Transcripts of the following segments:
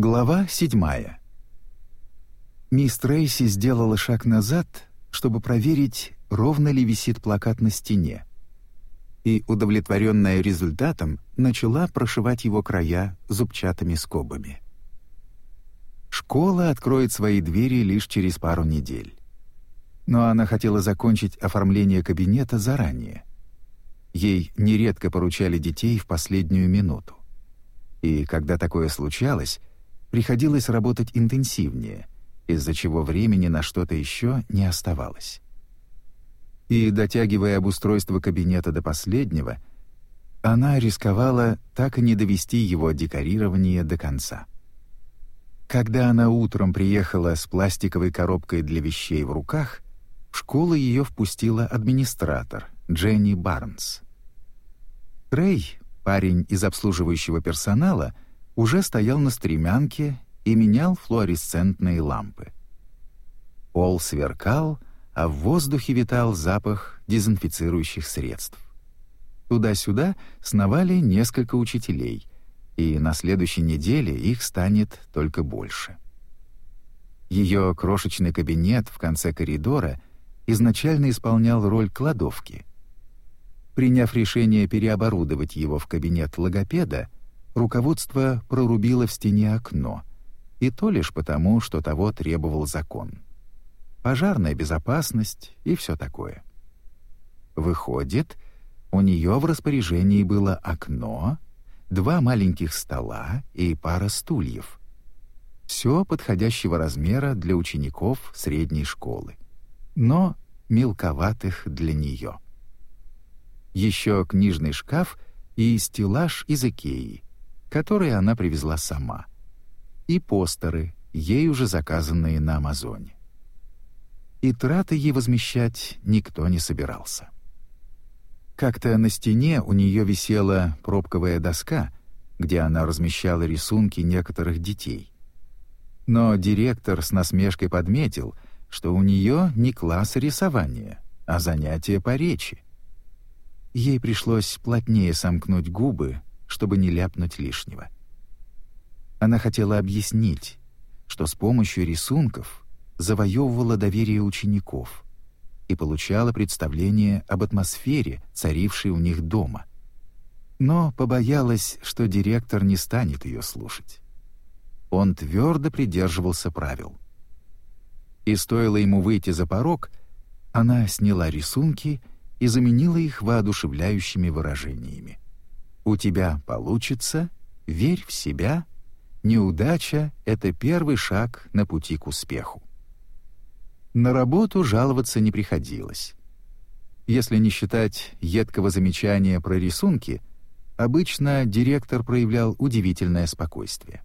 Глава седьмая. Мисс Трейси сделала шаг назад, чтобы проверить, ровно ли висит плакат на стене. И, удовлетворенная результатом, начала прошивать его края зубчатыми скобами. Школа откроет свои двери лишь через пару недель. Но она хотела закончить оформление кабинета заранее. Ей нередко поручали детей в последнюю минуту. И когда такое случалось, приходилось работать интенсивнее, из-за чего времени на что-то еще не оставалось. И, дотягивая обустройство кабинета до последнего, она рисковала так и не довести его декорирование до конца. Когда она утром приехала с пластиковой коробкой для вещей в руках, в школу ее впустила администратор Дженни Барнс. Трей, парень из обслуживающего персонала, уже стоял на стремянке и менял флуоресцентные лампы. Пол сверкал, а в воздухе витал запах дезинфицирующих средств. Туда-сюда сновали несколько учителей — и на следующей неделе их станет только больше. Ее крошечный кабинет в конце коридора изначально исполнял роль кладовки. Приняв решение переоборудовать его в кабинет логопеда, руководство прорубило в стене окно, и то лишь потому, что того требовал закон. Пожарная безопасность и все такое. Выходит, у нее в распоряжении было окно, два маленьких стола и пара стульев. Все подходящего размера для учеников средней школы, но мелковатых для нее. Еще книжный шкаф и стеллаж из Икеи, который она привезла сама, и постеры, ей уже заказанные на Амазоне. И траты ей возмещать никто не собирался. Как-то на стене у нее висела пробковая доска, где она размещала рисунки некоторых детей. Но директор с насмешкой подметил, что у нее не класс рисования, а занятие по речи. Ей пришлось плотнее сомкнуть губы, чтобы не ляпнуть лишнего. Она хотела объяснить, что с помощью рисунков завоевывала доверие учеников — и получала представление об атмосфере, царившей у них дома. Но побоялась, что директор не станет ее слушать. Он твердо придерживался правил. И стоило ему выйти за порог, она сняла рисунки и заменила их воодушевляющими выражениями. «У тебя получится, верь в себя, неудача — это первый шаг на пути к успеху». На работу жаловаться не приходилось. Если не считать едкого замечания про рисунки, обычно директор проявлял удивительное спокойствие.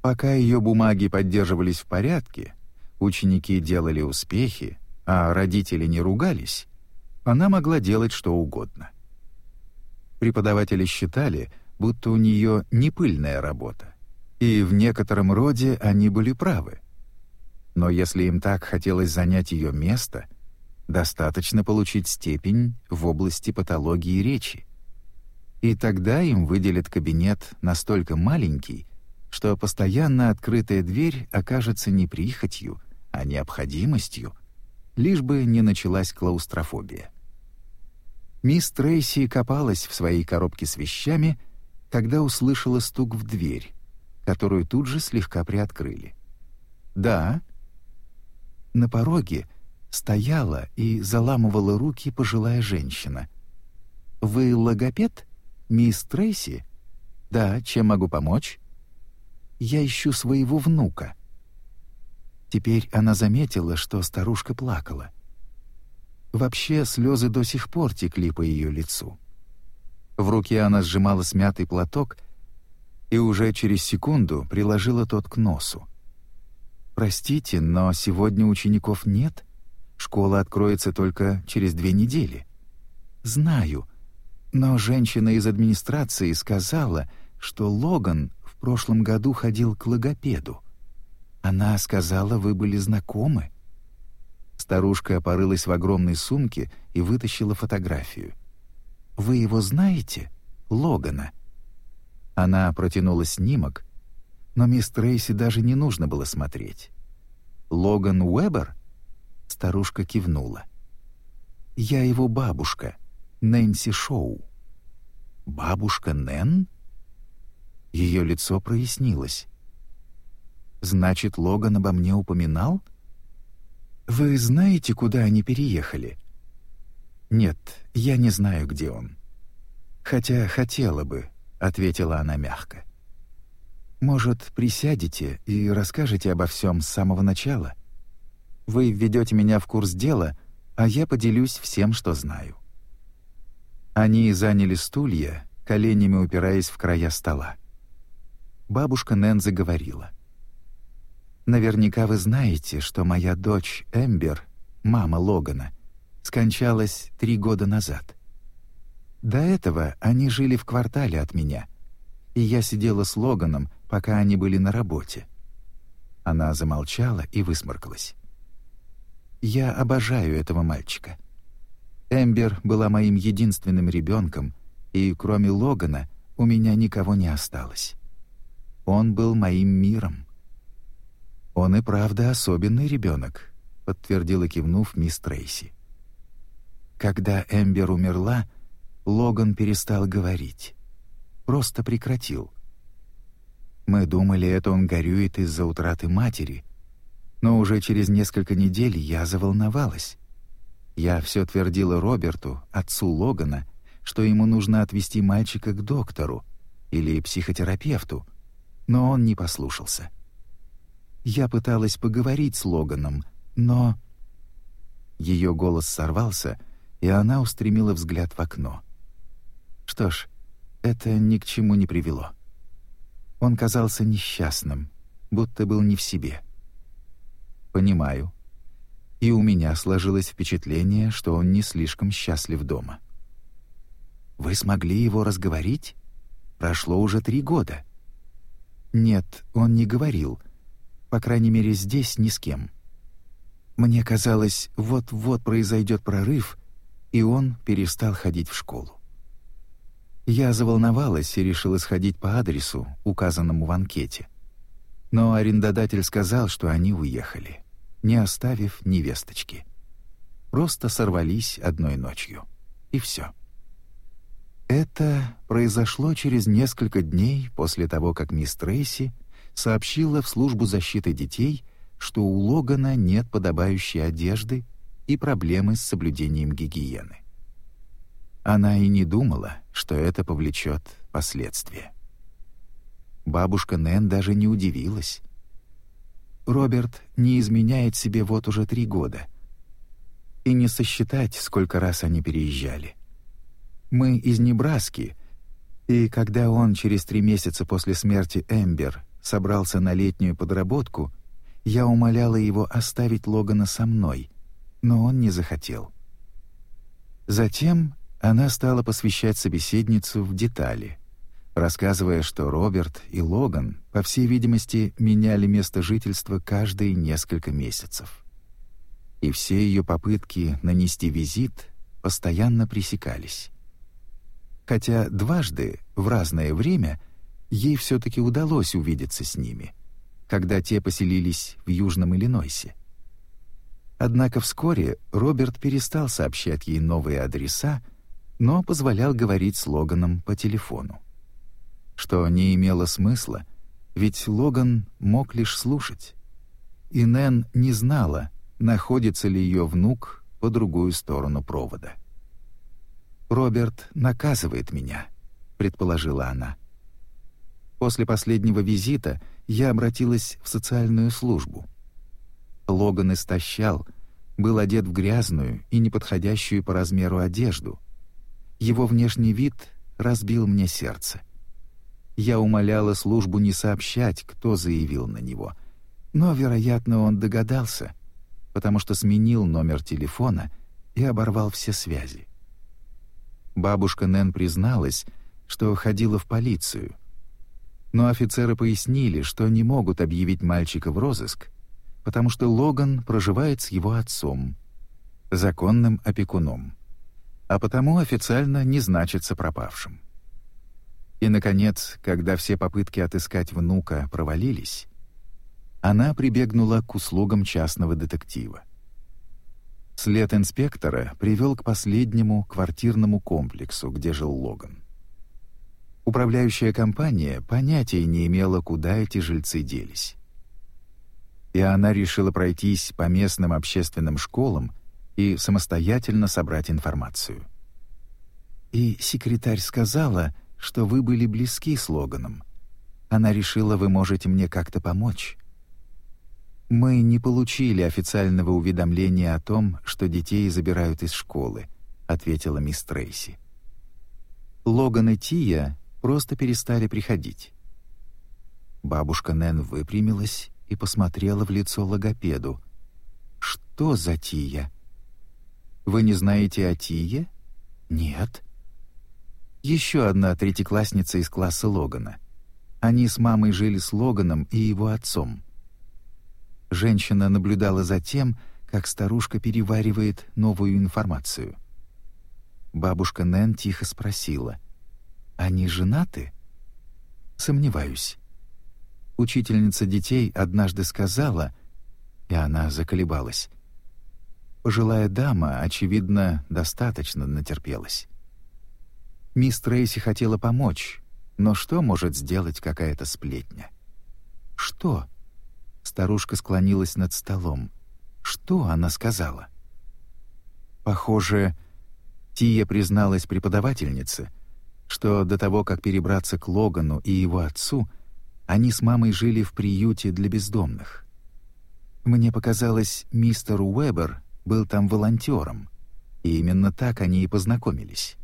Пока ее бумаги поддерживались в порядке, ученики делали успехи, а родители не ругались, она могла делать что угодно. Преподаватели считали, будто у нее не пыльная работа, и в некотором роде они были правы — но если им так хотелось занять ее место, достаточно получить степень в области патологии речи. И тогда им выделят кабинет настолько маленький, что постоянно открытая дверь окажется не прихотью, а необходимостью, лишь бы не началась клаустрофобия. Мисс Трейси копалась в своей коробке с вещами, когда услышала стук в дверь, которую тут же слегка приоткрыли. «Да», на пороге стояла и заламывала руки пожилая женщина. «Вы логопед, мисс Трейси?» «Да, чем могу помочь?» «Я ищу своего внука». Теперь она заметила, что старушка плакала. Вообще, слезы до сих пор текли по ее лицу. В руке она сжимала смятый платок и уже через секунду приложила тот к носу. «Простите, но сегодня учеников нет. Школа откроется только через две недели». «Знаю, но женщина из администрации сказала, что Логан в прошлом году ходил к логопеду. Она сказала, вы были знакомы». Старушка порылась в огромной сумке и вытащила фотографию. «Вы его знаете? Логана?» Она протянула снимок, Но мисс Трейси даже не нужно было смотреть. «Логан Уэббер?» Старушка кивнула. «Я его бабушка, Нэнси Шоу». «Бабушка Нэн?» Ее лицо прояснилось. «Значит, Логан обо мне упоминал?» «Вы знаете, куда они переехали?» «Нет, я не знаю, где он». «Хотя хотела бы», — ответила она мягко. «Может, присядете и расскажете обо всем с самого начала? Вы введете меня в курс дела, а я поделюсь всем, что знаю». Они заняли стулья, коленями упираясь в края стола. Бабушка Нэн заговорила. «Наверняка вы знаете, что моя дочь Эмбер, мама Логана, скончалась три года назад. До этого они жили в квартале от меня, и я сидела с Логаном, пока они были на работе». Она замолчала и высморкалась. «Я обожаю этого мальчика. Эмбер была моим единственным ребенком, и кроме Логана у меня никого не осталось. Он был моим миром. Он и правда особенный ребенок, подтвердила кивнув мисс Трейси. Когда Эмбер умерла, Логан перестал говорить. Просто прекратил. Мы думали, это он горюет из-за утраты матери, но уже через несколько недель я заволновалась. Я все твердила Роберту, отцу Логана, что ему нужно отвезти мальчика к доктору или психотерапевту, но он не послушался. Я пыталась поговорить с Логаном, но... Ее голос сорвался, и она устремила взгляд в окно. Что ж, это ни к чему не привело. Он казался несчастным, будто был не в себе. «Понимаю», и у меня сложилось впечатление, что он не слишком счастлив дома. «Вы смогли его разговорить? Прошло уже три года». «Нет, он не говорил. По крайней мере, здесь ни с кем. Мне казалось, вот-вот произойдет прорыв, и он перестал ходить в школу. Я заволновалась и решила сходить по адресу, указанному в анкете. Но арендодатель сказал, что они уехали не оставив невесточки. Просто сорвались одной ночью. И все. Это произошло через несколько дней после того, как мисс Трейси сообщила в службу защиты детей, что у Логана нет подобающей одежды и проблемы с соблюдением гигиены. Она и не думала, что это повлечет последствия. Бабушка Нэн даже не удивилась. Роберт не изменяет себе вот уже три года. И не сосчитать, сколько раз они переезжали. Мы из Небраски, и когда он через три месяца после смерти Эмбер собрался на летнюю подработку, я умоляла его оставить Логана со мной, но он не захотел. Затем она стала посвящать собеседницу в детали — рассказывая, что Роберт и Логан, по всей видимости, меняли место жительства каждые несколько месяцев. И все ее попытки нанести визит постоянно пресекались. Хотя дважды, в разное время, ей все-таки удалось увидеться с ними, когда те поселились в Южном Иллинойсе. Однако вскоре Роберт перестал сообщать ей новые адреса, но позволял говорить с Логаном по телефону что не имело смысла, ведь Логан мог лишь слушать. И Нэн не знала, находится ли ее внук по другую сторону провода. «Роберт наказывает меня», — предположила она. После последнего визита я обратилась в социальную службу. Логан истощал, был одет в грязную и неподходящую по размеру одежду. Его внешний вид разбил мне сердце. Я умоляла службу не сообщать, кто заявил на него. Но, вероятно, он догадался, потому что сменил номер телефона и оборвал все связи. Бабушка Нэн призналась, что ходила в полицию. Но офицеры пояснили, что не могут объявить мальчика в розыск, потому что Логан проживает с его отцом, законным опекуном, а потому официально не значится пропавшим. И, наконец, когда все попытки отыскать внука провалились, она прибегнула к услугам частного детектива. След инспектора привел к последнему квартирному комплексу, где жил Логан. Управляющая компания понятия не имела, куда эти жильцы делись. И она решила пройтись по местным общественным школам и самостоятельно собрать информацию. И секретарь сказала, что вы были близки с Логаном. Она решила, вы можете мне как-то помочь. Мы не получили официального уведомления о том, что детей забирают из школы, ответила мисс Трейси. Логан и Тия просто перестали приходить. Бабушка Нэн выпрямилась и посмотрела в лицо логопеду. Что за Тия? Вы не знаете о Тие? Нет. Еще одна третьеклассница из класса Логана. Они с мамой жили с Логаном и его отцом. Женщина наблюдала за тем, как старушка переваривает новую информацию. Бабушка Нэн тихо спросила: "Они женаты?" "Сомневаюсь. Учительница детей однажды сказала, и она заколебалась. Пожилая дама, очевидно, достаточно натерпелась. Мисс Трейси хотела помочь, но что может сделать какая-то сплетня? Что? Старушка склонилась над столом. Что она сказала? Похоже, Тия призналась преподавательнице, что до того, как перебраться к Логану и его отцу, они с мамой жили в приюте для бездомных. Мне показалось, мистер Уэбер был там волонтером, и именно так они и познакомились.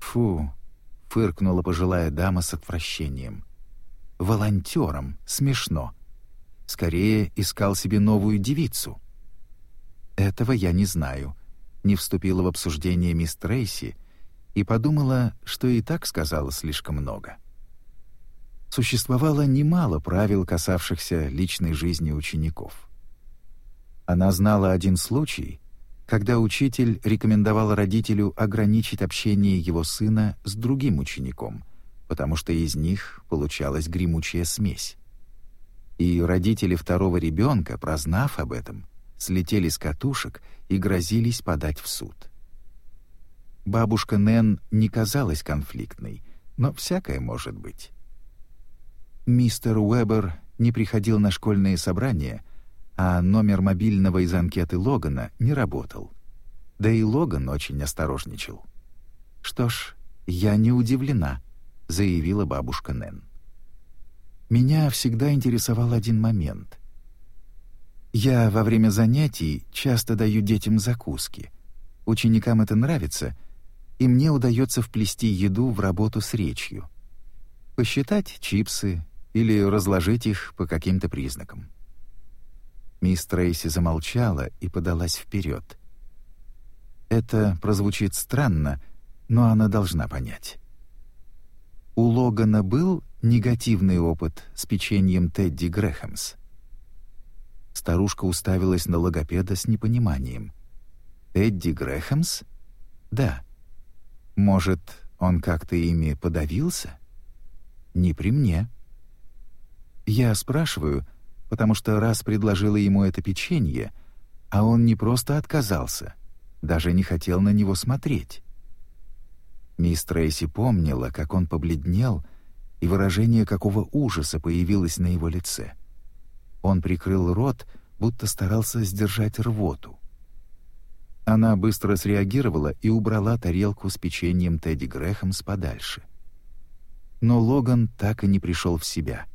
«Фу!» — фыркнула пожилая дама с отвращением. «Волонтером? Смешно!» Скорее искал себе новую девицу. Этого я не знаю. Не вступила в обсуждение мисс Трейси и подумала, что и так сказала слишком много. Существовало немало правил, касавшихся личной жизни учеников. Она знала один случай, когда учитель рекомендовал родителю ограничить общение его сына с другим учеником, потому что из них получалась гремучая смесь и родители второго ребенка, прознав об этом, слетели с катушек и грозились подать в суд. Бабушка Нэн не казалась конфликтной, но всякое может быть. Мистер Уэбер не приходил на школьные собрания, а номер мобильного из анкеты Логана не работал. Да и Логан очень осторожничал. «Что ж, я не удивлена», — заявила бабушка Нэн. Меня всегда интересовал один момент. Я во время занятий часто даю детям закуски. Ученикам это нравится, и мне удается вплести еду в работу с речью. Посчитать чипсы или разложить их по каким-то признакам. Мисс Трейси замолчала и подалась вперед. Это прозвучит странно, но она должна понять. У Логана был негативный опыт с печеньем Тедди Грэхэмс. Старушка уставилась на логопеда с непониманием. «Тедди Грэхэмс? Да. Может, он как-то ими подавился? Не при мне». Я спрашиваю, потому что раз предложила ему это печенье, а он не просто отказался, даже не хотел на него смотреть. Мисс Трейси помнила, как он побледнел, и выражение какого ужаса появилось на его лице. Он прикрыл рот, будто старался сдержать рвоту. Она быстро среагировала и убрала тарелку с печеньем Тедди Грэхэмс подальше. Но Логан так и не пришел в себя.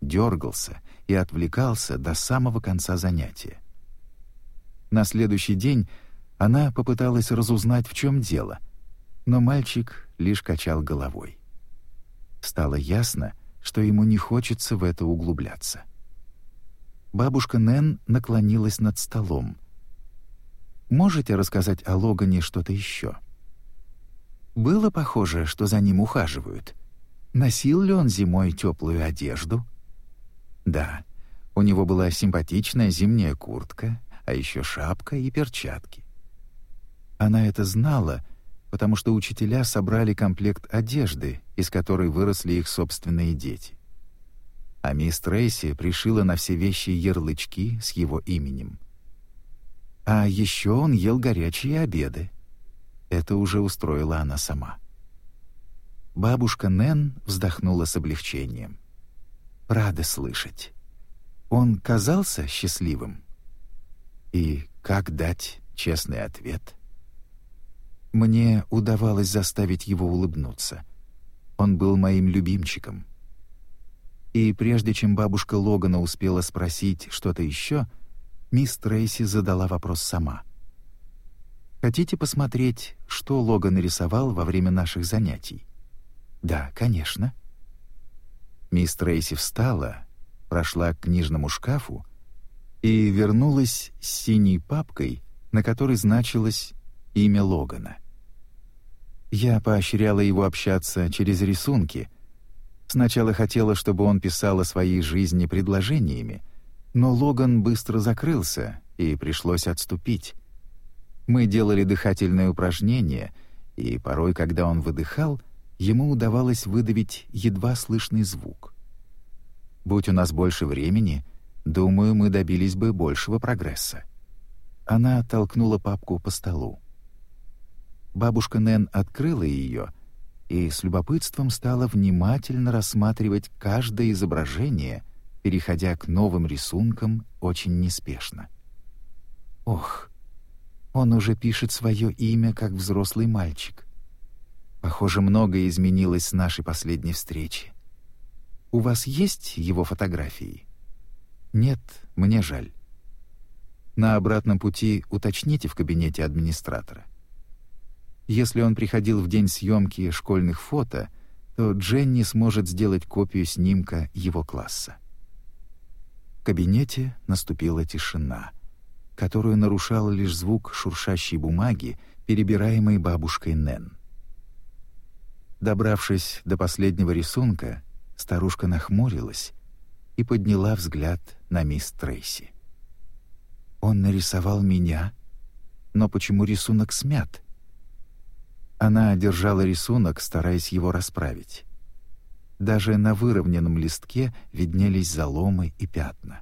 Дергался и отвлекался до самого конца занятия. На следующий день она попыталась разузнать, в чем дело, но мальчик лишь качал головой. Стало ясно, что ему не хочется в это углубляться. Бабушка Нэн наклонилась над столом. «Можете рассказать о Логане что-то еще?» Было похоже, что за ним ухаживают. Носил ли он зимой теплую одежду? Да, у него была симпатичная зимняя куртка, а еще шапка и перчатки. Она это знала, потому что учителя собрали комплект одежды, из которой выросли их собственные дети. А мисс Трейси пришила на все вещи ярлычки с его именем. А еще он ел горячие обеды. Это уже устроила она сама. Бабушка Нэн вздохнула с облегчением. «Рада слышать. Он казался счастливым?» «И как дать честный ответ?» Мне удавалось заставить его улыбнуться. Он был моим любимчиком. И прежде чем бабушка Логана успела спросить что-то еще, мисс Трейси задала вопрос сама. «Хотите посмотреть, что Логан рисовал во время наших занятий?» «Да, конечно». Мисс Трейси встала, прошла к книжному шкафу и вернулась с синей папкой, на которой значилось имя Логана. Я поощряла его общаться через рисунки. Сначала хотела, чтобы он писал о своей жизни предложениями, но Логан быстро закрылся, и пришлось отступить. Мы делали дыхательные упражнения, и порой, когда он выдыхал, ему удавалось выдавить едва слышный звук. Будь у нас больше времени, думаю, мы добились бы большего прогресса. Она толкнула папку по столу. Бабушка Нэн открыла ее и с любопытством стала внимательно рассматривать каждое изображение, переходя к новым рисункам очень неспешно. Ох, он уже пишет свое имя как взрослый мальчик. Похоже, многое изменилось с нашей последней встречи. У вас есть его фотографии? Нет, мне жаль. На обратном пути уточните в кабинете администратора. Если он приходил в день съемки школьных фото, то Дженни сможет сделать копию снимка его класса. В кабинете наступила тишина, которую нарушал лишь звук шуршащей бумаги, перебираемой бабушкой Нэн. Добравшись до последнего рисунка, старушка нахмурилась и подняла взгляд на мисс Трейси. «Он нарисовал меня, но почему рисунок смят?» Она держала рисунок, стараясь его расправить. Даже на выровненном листке виднелись заломы и пятна.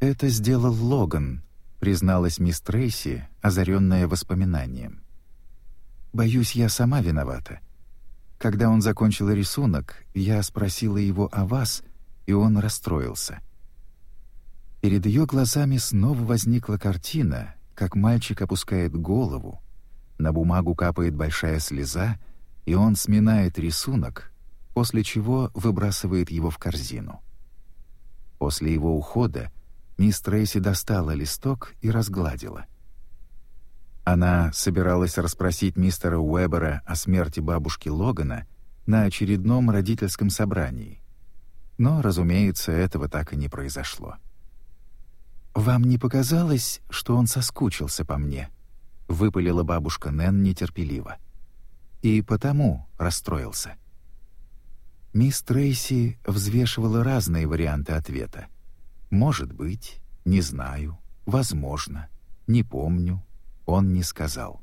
«Это сделал Логан», — призналась мисс Трейси, озаренная воспоминанием. «Боюсь, я сама виновата. Когда он закончил рисунок, я спросила его о вас, и он расстроился». Перед ее глазами снова возникла картина, как мальчик опускает голову, на бумагу капает большая слеза, и он сминает рисунок, после чего выбрасывает его в корзину. После его ухода мисс Трейси достала листок и разгладила. Она собиралась расспросить мистера Уэбера о смерти бабушки Логана на очередном родительском собрании. Но, разумеется, этого так и не произошло. «Вам не показалось, что он соскучился по мне?» — выпалила бабушка Нэн нетерпеливо. «И потому расстроился». Мисс Трейси взвешивала разные варианты ответа. «Может быть, не знаю, возможно, не помню, он не сказал».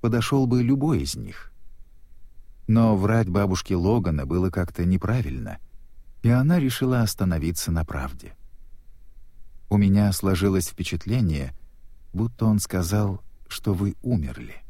Подошел бы любой из них. Но врать бабушке Логана было как-то неправильно, и она решила остановиться на правде. У меня сложилось впечатление — будто он сказал, что вы умерли.